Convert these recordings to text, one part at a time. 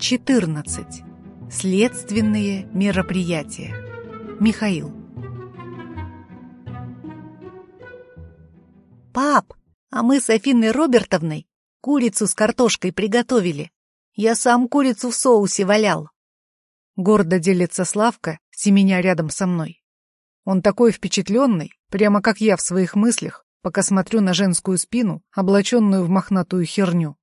14. Следственные мероприятия. Михаил. «Пап, а мы с Афиной Робертовной курицу с картошкой приготовили. Я сам курицу в соусе валял». Гордо делится Славка, семеня рядом со мной. Он такой впечатленный, прямо как я в своих мыслях, пока смотрю на женскую спину, облаченную в мохнатую херню.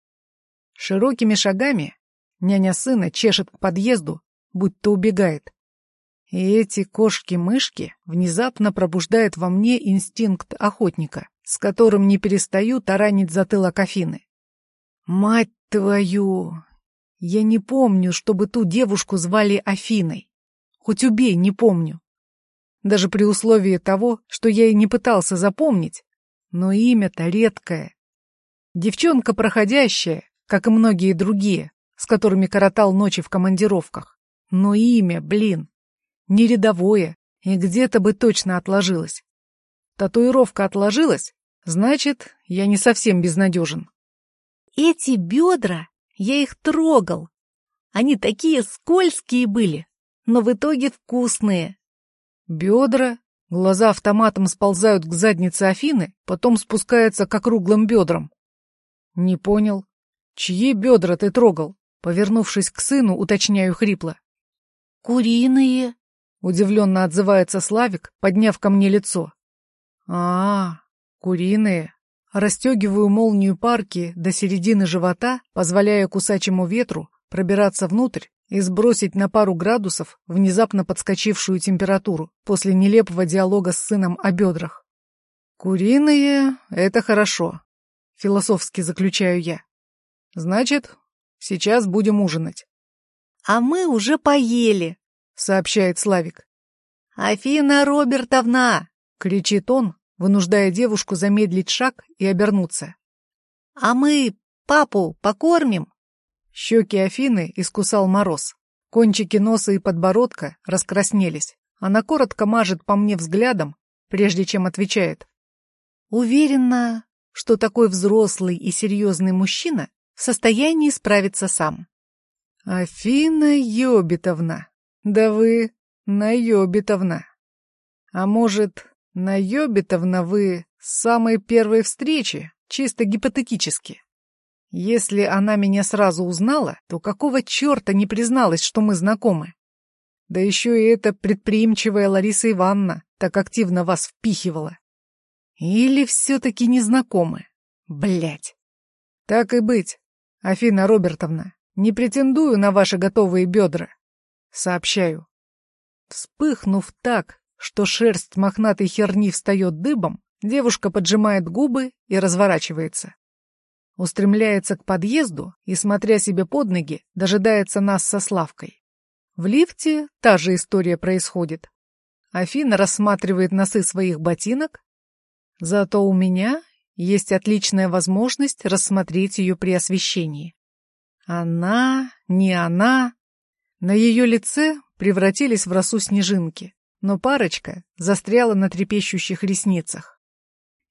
Широкими шагами Няня сына чешет к подъезду, будто убегает. И эти кошки-мышки внезапно пробуждают во мне инстинкт охотника, с которым не перестаю таранить затылок Афины. Мать твою! Я не помню, чтобы ту девушку звали Афиной. Хоть убей, не помню. Даже при условии того, что я и не пытался запомнить, но имя-то редкое. Девчонка проходящая, как и многие другие, с которыми коротал ночи в командировках. Но имя, блин, не рядовое, и где-то бы точно отложилось. Татуировка отложилась, значит, я не совсем безнадежен. Эти бедра, я их трогал. Они такие скользкие были, но в итоге вкусные. Бедра, глаза автоматом сползают к заднице Афины, потом спускаются к округлым бедрам. Не понял, чьи бедра ты трогал? Повернувшись к сыну, уточняю хрипло. «Куриные», — удивленно отзывается Славик, подняв ко мне лицо. а, куриные». Растегиваю молнию парки до середины живота, позволяя кусачему ветру пробираться внутрь и сбросить на пару градусов внезапно подскочившую температуру после нелепого диалога с сыном о бедрах. «Куриные — это хорошо», — философски заключаю я. «Значит, Сейчас будем ужинать. А мы уже поели, сообщает Славик. Афина Робертовна, кричит он, вынуждая девушку замедлить шаг и обернуться. А мы папу покормим? Щеки Афины искусал мороз. Кончики носа и подбородка раскраснелись. Она коротко мажет по мне взглядом, прежде чем отвечает. Уверена, что такой взрослый и серьезный мужчина в состоянии справиться сам. Афина Йобитовна, да вы Наёбитовна. А может, Наёбитовна вы с самой первой встречи, чисто гипотетически? Если она меня сразу узнала, то какого черта не призналась, что мы знакомы? Да еще и эта предприимчивая Лариса Ивановна так активно вас впихивала. Или все-таки не знакомы? Блять. Так и быть. Афина Робертовна, не претендую на ваши готовые бедра. Сообщаю. Вспыхнув так, что шерсть мохнатой херни встает дыбом, девушка поджимает губы и разворачивается. Устремляется к подъезду и, смотря себе под ноги, дожидается нас со Славкой. В лифте та же история происходит. Афина рассматривает носы своих ботинок, зато у меня есть отличная возможность рассмотреть ее при освещении. Она, не она. На ее лице превратились в росу снежинки, но парочка застряла на трепещущих ресницах.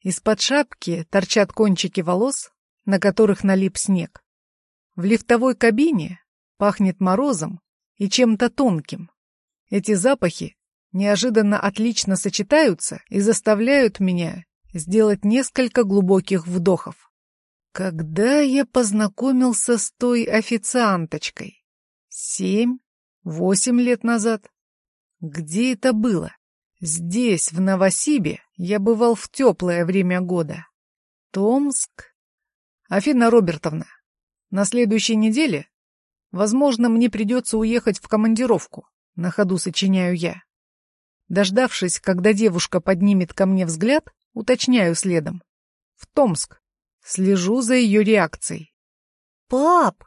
Из-под шапки торчат кончики волос, на которых налип снег. В лифтовой кабине пахнет морозом и чем-то тонким. Эти запахи неожиданно отлично сочетаются и заставляют меня сделать несколько глубоких вдохов. Когда я познакомился с той официанточкой? Семь? Восемь лет назад? Где это было? Здесь, в Новосибе, я бывал в теплое время года. Томск? Афина Робертовна, на следующей неделе, возможно, мне придется уехать в командировку, на ходу сочиняю я. Дождавшись, когда девушка поднимет ко мне взгляд, Уточняю следом. В Томск. Слежу за ее реакцией. «Пап,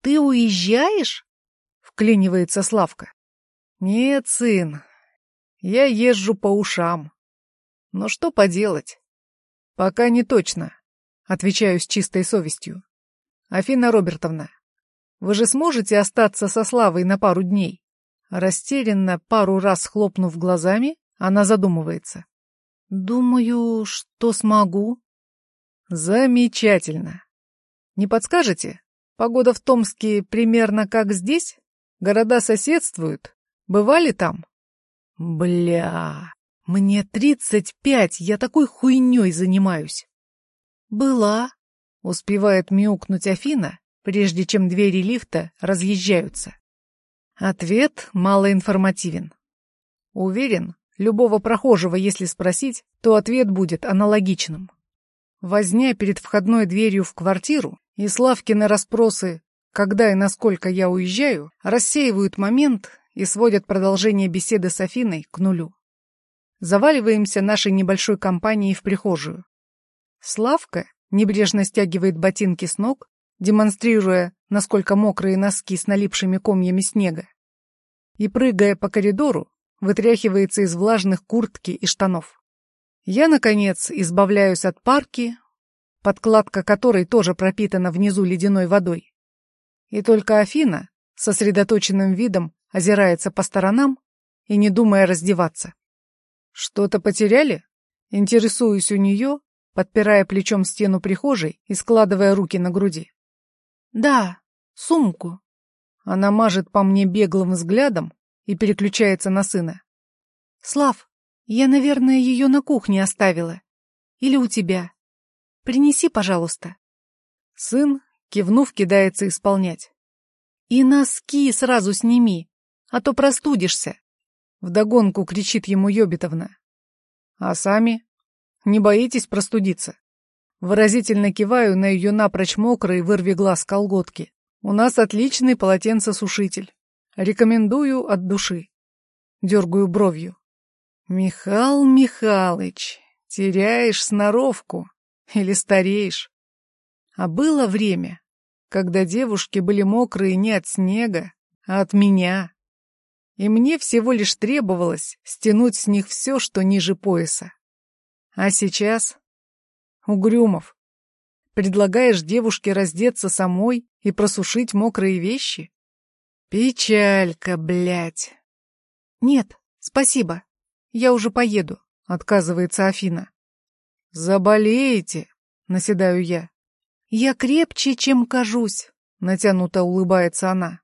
ты уезжаешь?» — вклинивается Славка. «Нет, сын, я езжу по ушам. Но что поделать? Пока не точно», — отвечаю с чистой совестью. «Афина Робертовна, вы же сможете остаться со Славой на пару дней?» Растерянно, пару раз хлопнув глазами, она задумывается. «Думаю, что смогу». «Замечательно. Не подскажете, Погода в Томске примерно как здесь? Города соседствуют? Бывали там? Бля, мне тридцать пять, я такой хуйней занимаюсь. Была, успевает мяукнуть Афина, прежде чем двери лифта разъезжаются. Ответ малоинформативен. Уверен, любого прохожего, если спросить, то ответ будет аналогичным. Возня перед входной дверью в квартиру и Славкины расспросы, когда и насколько я уезжаю, рассеивают момент и сводят продолжение беседы с Афиной к нулю. Заваливаемся нашей небольшой компанией в прихожую. Славка небрежно стягивает ботинки с ног, демонстрируя, насколько мокрые носки с налипшими комьями снега. И, прыгая по коридору, вытряхивается из влажных куртки и штанов. Я, наконец, избавляюсь от парки, подкладка которой тоже пропитана внизу ледяной водой. И только Афина, сосредоточенным видом, озирается по сторонам и не думая раздеваться. «Что-то потеряли?» Интересуюсь у нее, подпирая плечом стену прихожей и складывая руки на груди. «Да, сумку». Она мажет по мне беглым взглядом и переключается на сына. «Слав, я, наверное, ее на кухне оставила. Или у тебя. Принеси, пожалуйста». Сын, кивнув, кидается исполнять. «И носки сразу сними, а то простудишься!» Вдогонку кричит ему Йобитовна. «А сами? Не боитесь простудиться?» Выразительно киваю на ее напрочь мокрые вырви глаз колготки. «У нас отличный полотенцесушитель. Рекомендую от души». Дергаю бровью. «Михал Михалыч, теряешь сноровку или стареешь?» А было время, когда девушки были мокрые не от снега, а от меня. И мне всего лишь требовалось стянуть с них все, что ниже пояса. А сейчас Угрюмов. Предлагаешь девушке раздеться самой и просушить мокрые вещи? Печалька, блядь. Нет, спасибо. Я уже поеду, отказывается Афина. Заболеете, наседаю я. Я крепче, чем кажусь, натянуто улыбается она.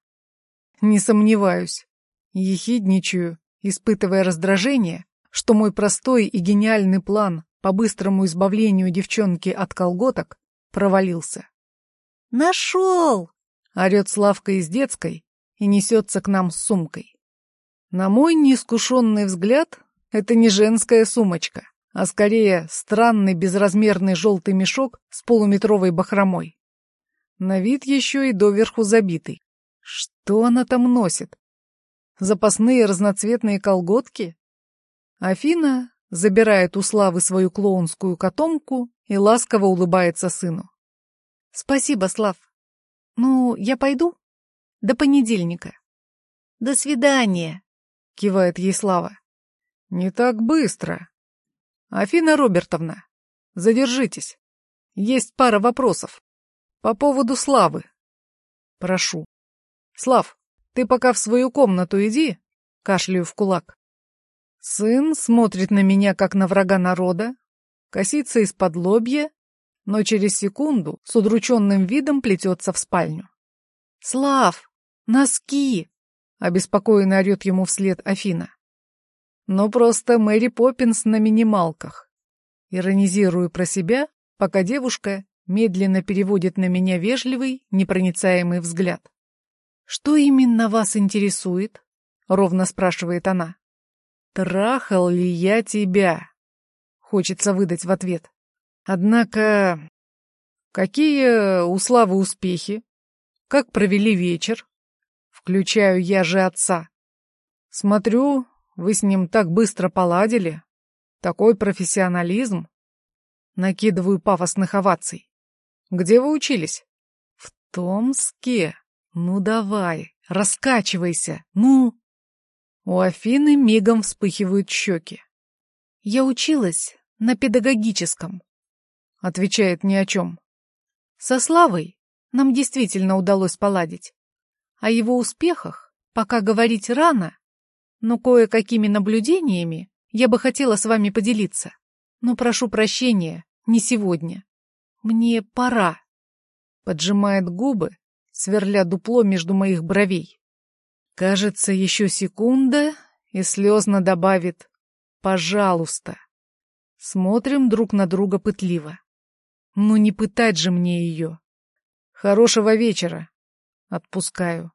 Не сомневаюсь. Ехидничаю, испытывая раздражение, что мой простой и гениальный план по быстрому избавлению девчонки от колготок провалился. «Нашел!» — орет Славка из детской и несется к нам с сумкой. На мой неискушенный взгляд, это не женская сумочка, а скорее странный безразмерный желтый мешок с полуметровой бахромой. На вид еще и доверху забитый. Что она там носит? Запасные разноцветные колготки? Афина забирает у Славы свою клоунскую котомку и ласково улыбается сыну. «Спасибо, Слав. Ну, я пойду? До понедельника». «До свидания», — кивает ей Слава. «Не так быстро. Афина Робертовна, задержитесь. Есть пара вопросов. По поводу Славы. Прошу. Слав, ты пока в свою комнату иди, кашляю в кулак. Сын смотрит на меня, как на врага народа, косится из-под лобья, но через секунду с удрученным видом плетется в спальню. «Слав, носки!» — обеспокоенно орет ему вслед Афина. «Ну просто Мэри Поппинс на минималках». Иронизирую про себя, пока девушка медленно переводит на меня вежливый, непроницаемый взгляд. «Что именно вас интересует?» — ровно спрашивает она. «Трахал ли я тебя?» Хочется выдать в ответ. Однако... Какие у Славы успехи? Как провели вечер? Включаю я же отца. Смотрю, вы с ним так быстро поладили. Такой профессионализм. Накидываю пафосных оваций. Где вы учились? В Томске. Ну давай, раскачивайся. Ну. У Афины мигом вспыхивают щеки. «Я училась на педагогическом», — отвечает ни о чем. «Со Славой нам действительно удалось поладить. О его успехах пока говорить рано, но кое-какими наблюдениями я бы хотела с вами поделиться. Но прошу прощения, не сегодня. Мне пора». Поджимает губы, сверля дупло между моих бровей. Кажется, еще секунда, и слезно добавит «пожалуйста». Смотрим друг на друга пытливо. Ну не пытать же мне ее. Хорошего вечера. Отпускаю.